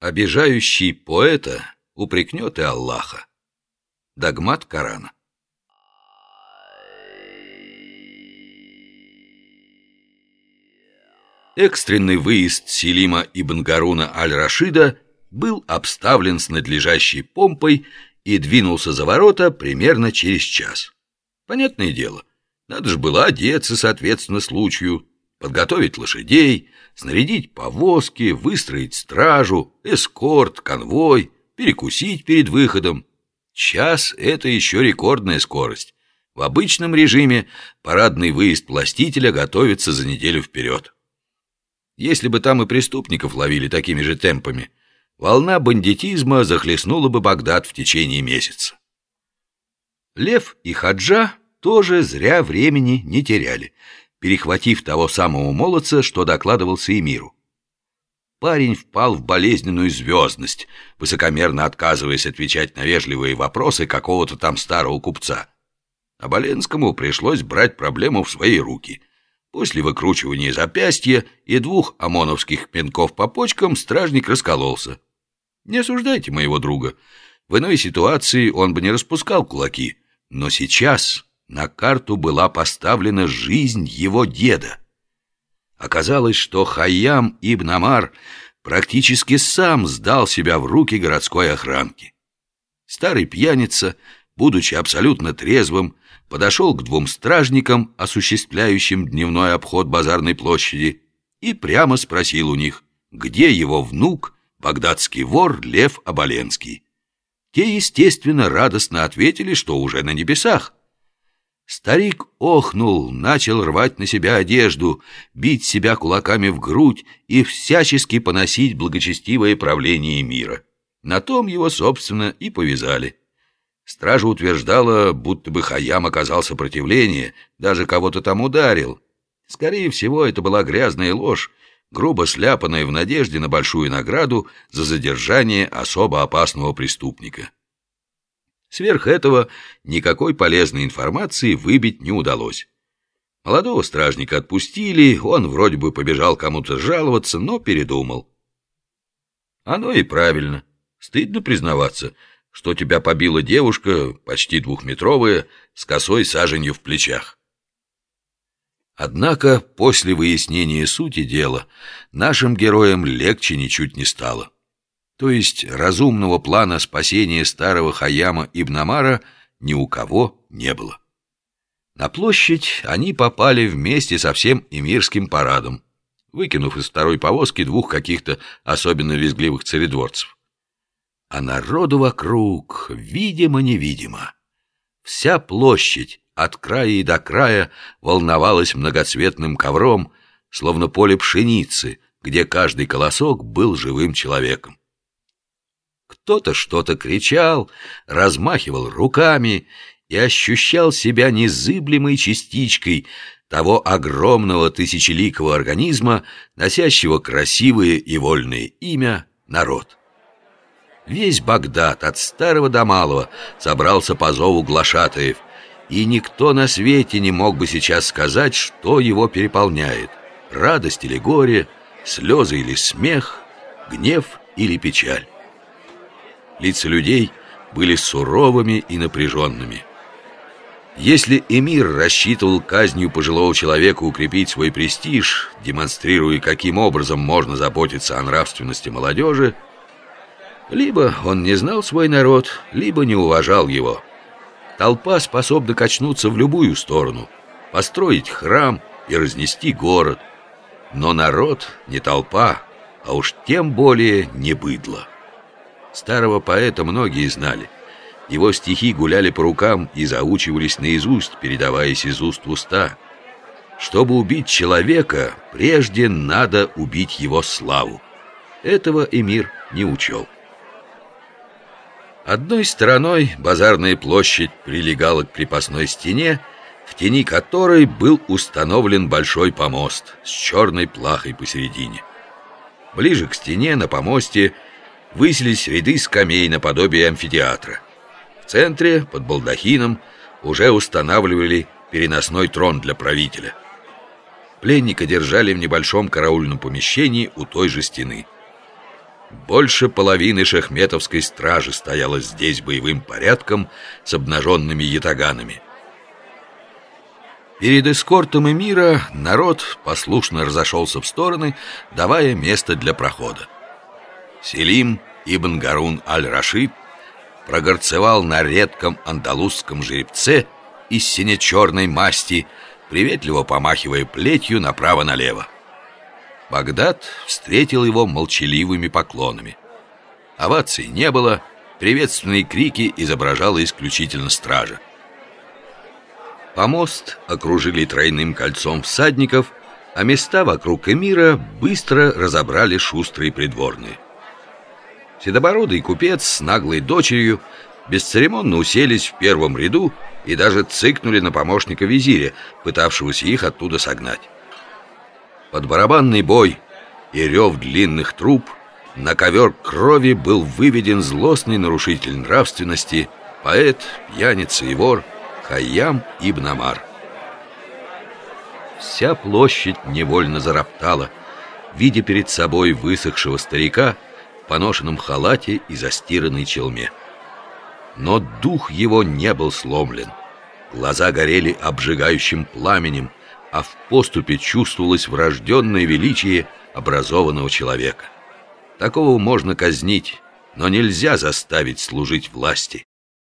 Обижающий поэта упрекнет и Аллаха. Догмат Корана. Экстренный выезд Селима ибн Гаруна аль-Рашида был обставлен с надлежащей помпой и двинулся за ворота примерно через час. Понятное дело, надо же было одеться соответственно случаю, подготовить лошадей, снарядить повозки, выстроить стражу, эскорт, конвой, перекусить перед выходом. Час — это еще рекордная скорость. В обычном режиме парадный выезд властителя готовится за неделю вперед. Если бы там и преступников ловили такими же темпами, волна бандитизма захлестнула бы Багдад в течение месяца. Лев и Хаджа тоже зря времени не теряли, перехватив того самого молодца, что докладывался Эмиру. Парень впал в болезненную звездность, высокомерно отказываясь отвечать на вежливые вопросы какого-то там старого купца. А Боленскому пришлось брать проблему в свои руки. После выкручивания запястья и двух ОМОНовских пинков по почкам стражник раскололся. Не осуждайте моего друга. В иной ситуации он бы не распускал кулаки. Но сейчас на карту была поставлена жизнь его деда. Оказалось, что Хайям ибн Амар практически сам сдал себя в руки городской охранки. Старый пьяница, будучи абсолютно трезвым, подошел к двум стражникам, осуществляющим дневной обход базарной площади, и прямо спросил у них, где его внук, багдадский вор Лев Оболенский. Те, естественно, радостно ответили, что уже на небесах. Старик охнул, начал рвать на себя одежду, бить себя кулаками в грудь и всячески поносить благочестивое правление мира. На том его, собственно, и повязали. Стража утверждала, будто бы Хаям оказал сопротивление, даже кого-то там ударил. Скорее всего, это была грязная ложь, грубо сляпанная в надежде на большую награду за задержание особо опасного преступника. Сверх этого никакой полезной информации выбить не удалось. Молодого стражника отпустили, он вроде бы побежал кому-то жаловаться, но передумал. Оно и правильно. Стыдно признаваться, что тебя побила девушка, почти двухметровая, с косой саженью в плечах. Однако после выяснения сути дела нашим героям легче ничуть не стало. То есть разумного плана спасения старого Хаяма Ибн Амара ни у кого не было. На площадь они попали вместе со всем эмирским парадом, выкинув из второй повозки двух каких-то особенно визгливых царедворцев. А народу вокруг, видимо-невидимо. Вся площадь от края и до края волновалась многоцветным ковром, словно поле пшеницы, где каждый колосок был живым человеком. Кто-то что-то кричал, размахивал руками и ощущал себя незыблемой частичкой того огромного тысячеликого организма, носящего красивое и вольное имя «народ». Весь Багдад, от старого до малого, собрался по зову глашатаев, и никто на свете не мог бы сейчас сказать, что его переполняет — радость или горе, слезы или смех, гнев или печаль. Лица людей были суровыми и напряженными. Если эмир рассчитывал казнью пожилого человека укрепить свой престиж, демонстрируя, каким образом можно заботиться о нравственности молодежи, либо он не знал свой народ, либо не уважал его. Толпа способна качнуться в любую сторону, построить храм и разнести город. Но народ не толпа, а уж тем более не быдло. Старого поэта многие знали. Его стихи гуляли по рукам и заучивались наизусть, передаваясь из уст в уста. Чтобы убить человека, прежде надо убить его славу. Этого эмир не учел. Одной стороной базарная площадь прилегала к крепостной стене, в тени которой был установлен большой помост с черной плахой посередине. Ближе к стене на помосте – высились ряды скамей наподобие амфитеатра. В центре, под балдахином, уже устанавливали переносной трон для правителя. Пленника держали в небольшом караульном помещении у той же стены. Больше половины шахметовской стражи стояло здесь боевым порядком с обнаженными ятаганами. Перед эскортом эмира народ послушно разошелся в стороны, давая место для прохода. Селим ибн Гарун аль-Рашид прогорцевал на редком андалузском жеребце из сине-черной масти, приветливо помахивая плетью направо-налево. Багдад встретил его молчаливыми поклонами. Оваций не было, приветственные крики изображала исключительно стража. Помост окружили тройным кольцом всадников, а места вокруг эмира быстро разобрали шустрые придворные. Седобородый купец с наглой дочерью бесцеремонно уселись в первом ряду и даже цыкнули на помощника визиря, пытавшегося их оттуда согнать. Под барабанный бой и рев длинных труб на ковер крови был выведен злостный нарушитель нравственности, поэт, пьяница и вор Хайям Ибн Амар. Вся площадь невольно зароптала, видя перед собой высохшего старика поношенном халате и застиранной челме. Но дух его не был сломлен. Глаза горели обжигающим пламенем, а в поступе чувствовалось врожденное величие образованного человека. Такого можно казнить, но нельзя заставить служить власти.